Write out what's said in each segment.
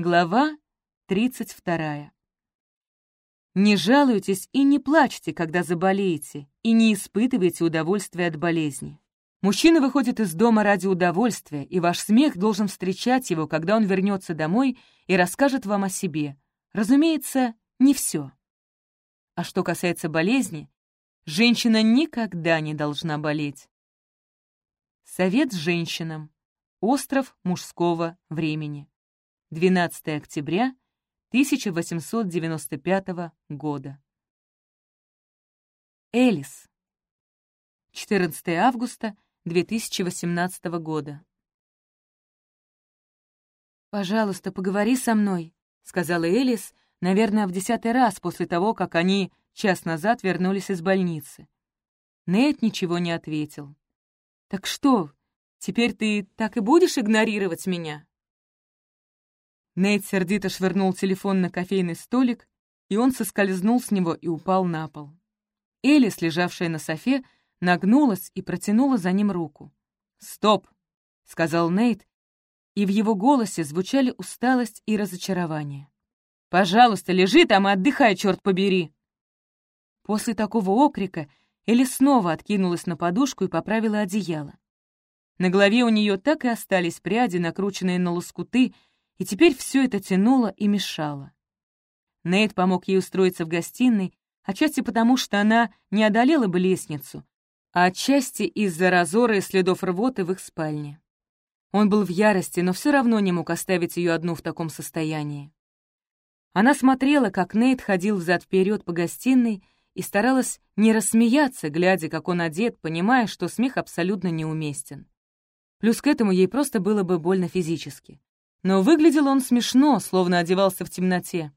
Глава 32. Не жалуйтесь и не плачьте, когда заболеете, и не испытывайте удовольствия от болезни. Мужчина выходит из дома ради удовольствия, и ваш смех должен встречать его, когда он вернется домой и расскажет вам о себе. Разумеется, не все. А что касается болезни, женщина никогда не должна болеть. Совет женщинам. Остров мужского времени. 12 октября 1895 года. Элис. 14 августа 2018 года. «Пожалуйста, поговори со мной», — сказала Элис, наверное, в десятый раз после того, как они час назад вернулись из больницы. Нейт ничего не ответил. «Так что, теперь ты так и будешь игнорировать меня?» Нейт сердито швырнул телефон на кофейный столик, и он соскользнул с него и упал на пол. Элис, лежавшая на софе, нагнулась и протянула за ним руку. «Стоп!» — сказал Нейт, и в его голосе звучали усталость и разочарование. «Пожалуйста, лежи там и отдыхай, черт побери!» После такого окрика Элли снова откинулась на подушку и поправила одеяло. На голове у нее так и остались пряди, накрученные на лоскуты, и теперь все это тянуло и мешало. Нейт помог ей устроиться в гостиной, отчасти потому, что она не одолела бы лестницу, а отчасти из-за разора и следов рвоты в их спальне. Он был в ярости, но все равно не мог оставить ее одну в таком состоянии. Она смотрела, как Нейт ходил взад-вперед по гостиной и старалась не рассмеяться, глядя, как он одет, понимая, что смех абсолютно неуместен. Плюс к этому ей просто было бы больно физически. Но выглядел он смешно, словно одевался в темноте.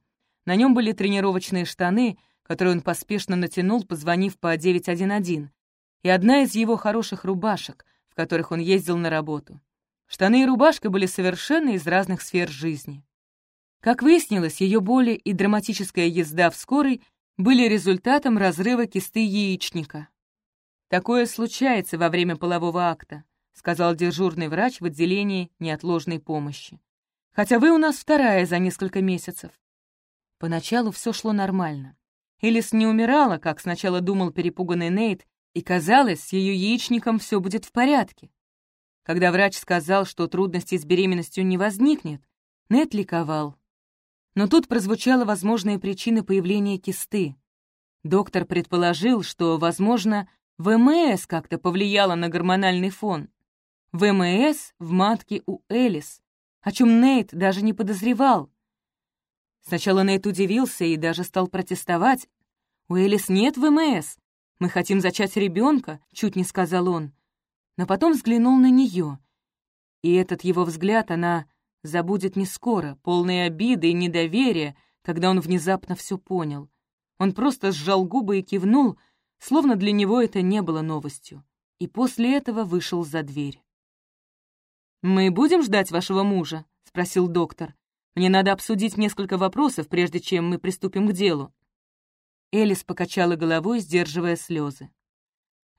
На нем были тренировочные штаны, которые он поспешно натянул, позвонив по 911, и одна из его хороших рубашек, в которых он ездил на работу. Штаны и рубашка были совершенно из разных сфер жизни. Как выяснилось, ее боли и драматическая езда в скорой были результатом разрыва кисты яичника. «Такое случается во время полового акта», сказал дежурный врач в отделении неотложной помощи хотя вы у нас вторая за несколько месяцев». Поначалу все шло нормально. Элис не умирала, как сначала думал перепуганный Нейт, и казалось, с ее яичником все будет в порядке. Когда врач сказал, что трудностей с беременностью не возникнет, Нейт ликовал. Но тут прозвучала возможная причина появления кисты. Доктор предположил, что, возможно, ВМС как-то повлияло на гормональный фон. ВМС в матке у Элис, о чем Нейт даже не подозревал. Сначала Нейт удивился и даже стал протестовать. «У Элис нет ВМС. Мы хотим зачать ребенка», — чуть не сказал он. Но потом взглянул на нее. И этот его взгляд она забудет не скоро, полные обиды и недоверия, когда он внезапно все понял. Он просто сжал губы и кивнул, словно для него это не было новостью, и после этого вышел за дверь. «Мы будем ждать вашего мужа?» — спросил доктор. «Мне надо обсудить несколько вопросов, прежде чем мы приступим к делу». Элис покачала головой, сдерживая слезы.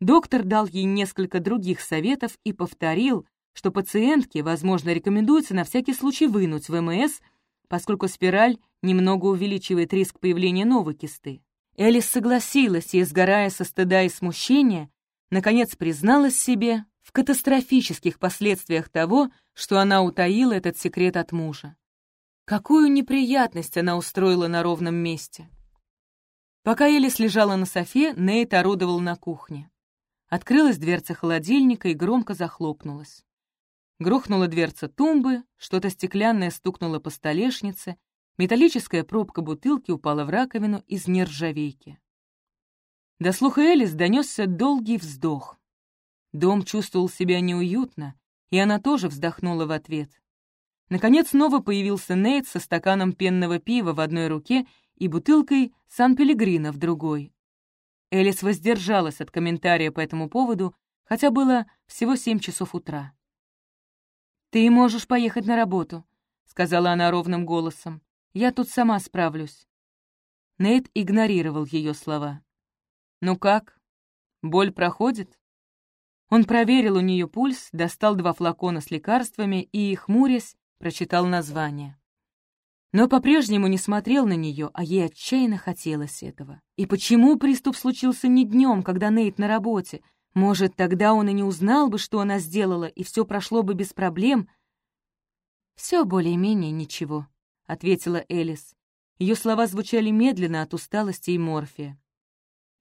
Доктор дал ей несколько других советов и повторил, что пациентке, возможно, рекомендуется на всякий случай вынуть ВМС, поскольку спираль немного увеличивает риск появления новой кисты. Элис согласилась и, сгорая со стыда и смущения, наконец призналась себе, в катастрофических последствиях того, что она утаила этот секрет от мужа. Какую неприятность она устроила на ровном месте. Пока Элис лежала на софе, Нейт орудовал на кухне. Открылась дверца холодильника и громко захлопнулась. Грохнула дверца тумбы, что-то стеклянное стукнуло по столешнице, металлическая пробка бутылки упала в раковину из нержавейки. До слуха Элис донесся долгий вздох. Дом чувствовал себя неуютно, и она тоже вздохнула в ответ. Наконец снова появился Нейт со стаканом пенного пива в одной руке и бутылкой Сан-Пелегрино в другой. Элис воздержалась от комментария по этому поводу, хотя было всего семь часов утра. «Ты можешь поехать на работу», — сказала она ровным голосом. «Я тут сама справлюсь». Нейт игнорировал ее слова. «Ну как? Боль проходит?» Он проверил у нее пульс, достал два флакона с лекарствами и, хмурясь, прочитал название. но по-прежнему не смотрел на нее, а ей отчаянно хотелось этого. И почему приступ случился не днем, когда Нейт на работе? Может, тогда он и не узнал бы, что она сделала, и все прошло бы без проблем? Все более-менее ничего», — ответила Элис. Ее слова звучали медленно от усталости и морфия.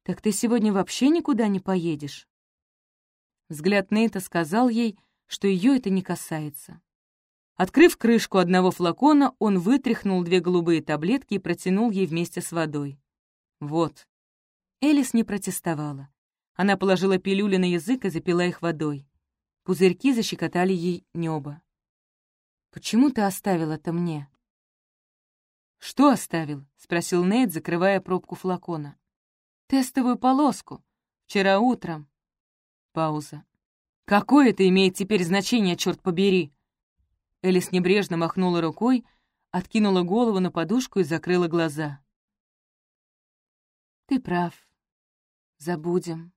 «Так ты сегодня вообще никуда не поедешь?» Взгляд Нейта сказал ей, что ее это не касается. Открыв крышку одного флакона, он вытряхнул две голубые таблетки и протянул ей вместе с водой. «Вот». Элис не протестовала. Она положила пилюли на язык и запила их водой. Пузырьки защекотали ей небо. «Почему ты оставил это мне?» «Что оставил?» — спросил Нейт, закрывая пробку флакона. «Тестовую полоску. Вчера утром». Пауза. «Какое это имеет теперь значение, черт побери?» Элис небрежно махнула рукой, откинула голову на подушку и закрыла глаза. «Ты прав. Забудем».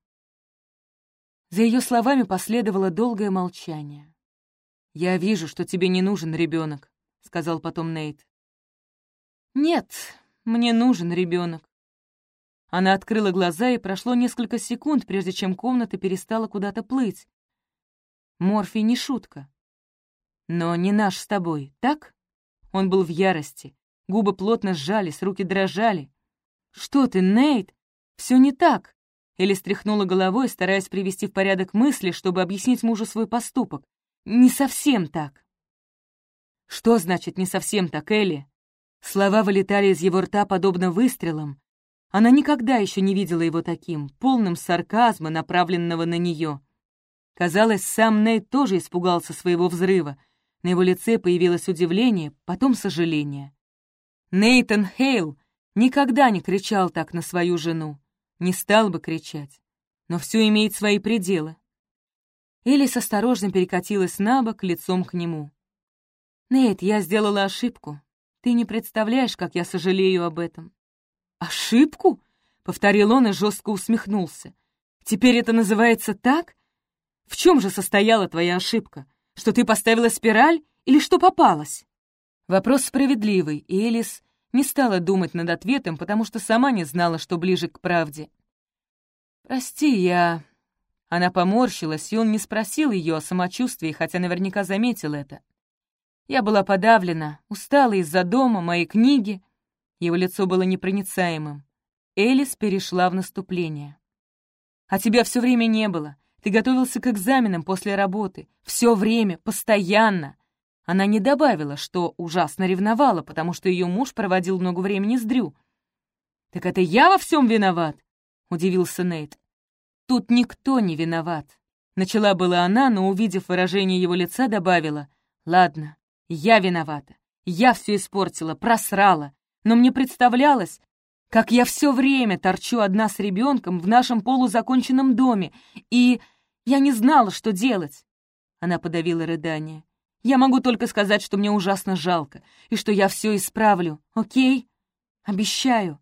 За ее словами последовало долгое молчание. «Я вижу, что тебе не нужен ребенок, сказал потом Нейт. «Нет, мне нужен ребенок. Она открыла глаза, и прошло несколько секунд, прежде чем комната перестала куда-то плыть. Морфий не шутка. Но не наш с тобой, так? Он был в ярости. Губы плотно сжались, руки дрожали. «Что ты, Нейт? Все не так!» Элли стряхнула головой, стараясь привести в порядок мысли, чтобы объяснить мужу свой поступок. «Не совсем так». «Что значит «не совсем так», Элли?» Слова вылетали из его рта, подобно выстрелам. Она никогда еще не видела его таким, полным сарказма, направленного на нее. Казалось, сам Нейт тоже испугался своего взрыва, на его лице появилось удивление, потом сожаление. Нейтан Хейл никогда не кричал так на свою жену. Не стал бы кричать. Но все имеет свои пределы. Элис осторожно перекатилась на бок, лицом к нему. «Нейт, я сделала ошибку. Ты не представляешь, как я сожалею об этом». «Ошибку?» — повторил он и жестко усмехнулся. «Теперь это называется так? В чем же состояла твоя ошибка? Что ты поставила спираль или что попалась?» Вопрос справедливый, и Элис не стала думать над ответом, потому что сама не знала, что ближе к правде. «Прости, я...» Она поморщилась, и он не спросил ее о самочувствии, хотя наверняка заметил это. Я была подавлена, устала из-за дома, моей книги. Его лицо было непроницаемым. Элис перешла в наступление. «А тебя все время не было. Ты готовился к экзаменам после работы. Все время, постоянно. Она не добавила, что ужасно ревновала, потому что ее муж проводил много времени с Дрю. «Так это я во всем виноват?» — удивился Нейт. «Тут никто не виноват». Начала была она, но, увидев выражение его лица, добавила. «Ладно, я виновата. Я все испортила, просрала. Но мне представлялось, как я все время торчу одна с ребенком в нашем полузаконченном доме, и я не знала, что делать. Она подавила рыдание. Я могу только сказать, что мне ужасно жалко, и что я все исправлю, окей? Обещаю.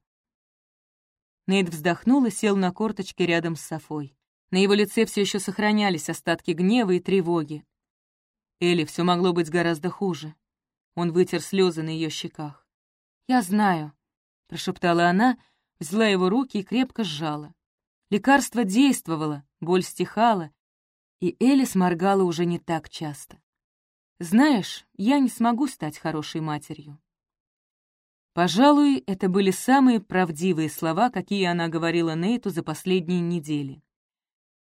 Нейт вздохнул и сел на корточке рядом с Софой. На его лице все еще сохранялись остатки гнева и тревоги. Элли, все могло быть гораздо хуже. Он вытер слезы на ее щеках. «Я знаю», — прошептала она, взяла его руки и крепко сжала. Лекарство действовало, боль стихала, и Элис моргала уже не так часто. «Знаешь, я не смогу стать хорошей матерью». Пожалуй, это были самые правдивые слова, какие она говорила Нейту за последние недели.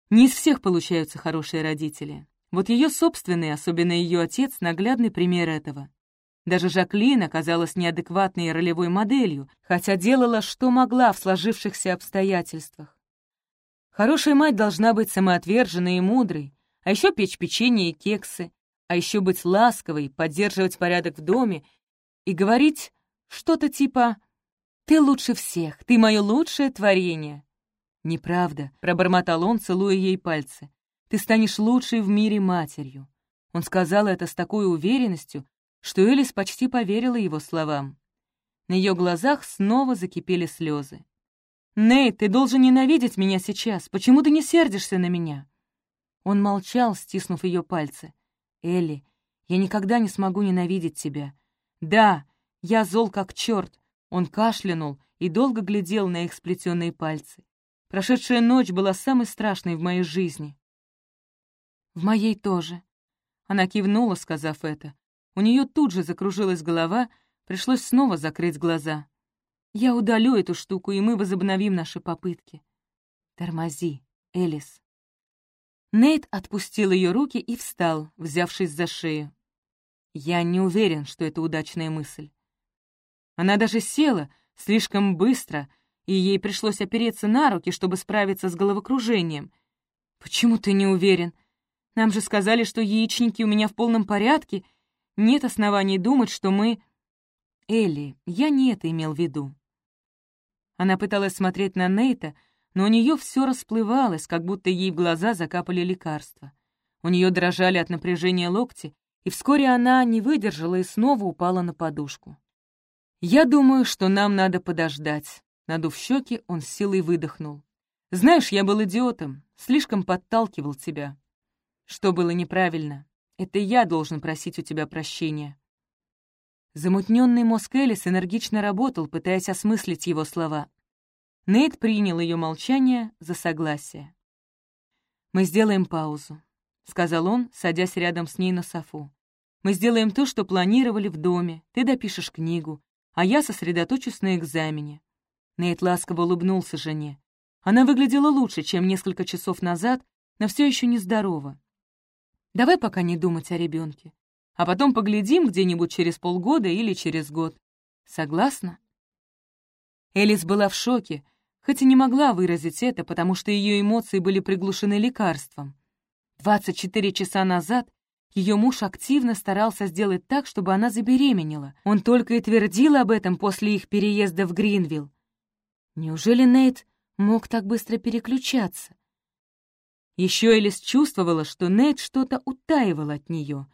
Не из всех получаются хорошие родители. Вот ее собственный, особенно ее отец, наглядный пример этого. Даже Жаклин оказалась неадекватной ролевой моделью, хотя делала, что могла в сложившихся обстоятельствах. Хорошая мать должна быть самоотверженной и мудрой, а еще печь печенье и кексы, а еще быть ласковой, поддерживать порядок в доме и говорить что-то типа «Ты лучше всех, ты мое лучшее творение». «Неправда», — пробормотал он, целуя ей пальцы. «Ты станешь лучшей в мире матерью». Он сказал это с такой уверенностью, что Элис почти поверила его словам. На ее глазах снова закипели слезы. «Нейт, ты должен ненавидеть меня сейчас. Почему ты не сердишься на меня?» Он молчал, стиснув ее пальцы. «Элли, я никогда не смогу ненавидеть тебя. Да, Я зол как черт. Он кашлянул и долго глядел на их сплетенные пальцы. Прошедшая ночь была самой страшной в моей жизни. В моей тоже. Она кивнула, сказав это. У нее тут же закружилась голова, пришлось снова закрыть глаза. Я удалю эту штуку, и мы возобновим наши попытки. Тормози, Элис. Нейт отпустил ее руки и встал, взявшись за шею. Я не уверен, что это удачная мысль. Она даже села слишком быстро, и ей пришлось опереться на руки, чтобы справиться с головокружением. «Почему ты не уверен? Нам же сказали, что яичники у меня в полном порядке. Нет оснований думать, что мы...» «Элли, я не это имел в виду». Она пыталась смотреть на Нейта, но у нее все расплывалось, как будто ей в глаза закапали лекарства. У нее дрожали от напряжения локти, и вскоре она не выдержала и снова упала на подушку. «Я думаю, что нам надо подождать». Надув щеки, он с силой выдохнул. «Знаешь, я был идиотом, слишком подталкивал тебя. Что было неправильно? Это я должен просить у тебя прощения». Замутненный мозг Элис энергично работал, пытаясь осмыслить его слова. Нейт принял ее молчание за согласие. «Мы сделаем паузу», — сказал он, садясь рядом с ней на софу. «Мы сделаем то, что планировали в доме. Ты допишешь книгу, а я сосредоточусь на экзамене. Нейт ласково улыбнулся жене. Она выглядела лучше, чем несколько часов назад, но все еще нездорова. Давай пока не думать о ребенке, а потом поглядим где-нибудь через полгода или через год. Согласна? Элис была в шоке, хоть и не могла выразить это, потому что ее эмоции были приглушены лекарством. 24 часа назад ее муж активно старался сделать так, чтобы она забеременела. Он только и твердил об этом после их переезда в Гринвилл. Неужели Нейт мог так быстро переключаться? Еще Элис чувствовала, что Нейт что-то утаивал от нее,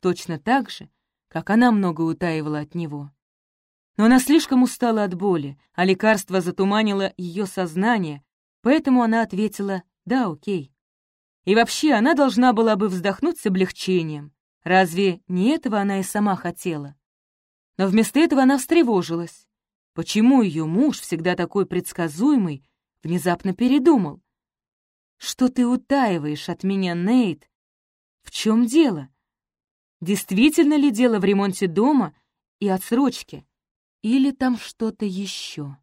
точно так же, как она много утаивала от него. Но она слишком устала от боли, а лекарство затуманило ее сознание, поэтому она ответила «да, окей». И вообще она должна была бы вздохнуть с облегчением. Разве не этого она и сама хотела? Но вместо этого она встревожилась. Почему ее муж, всегда такой предсказуемый, внезапно передумал? Что ты утаиваешь от меня, Нейт? В чем дело? Действительно ли дело в ремонте дома и отсрочке? Или там что-то еще?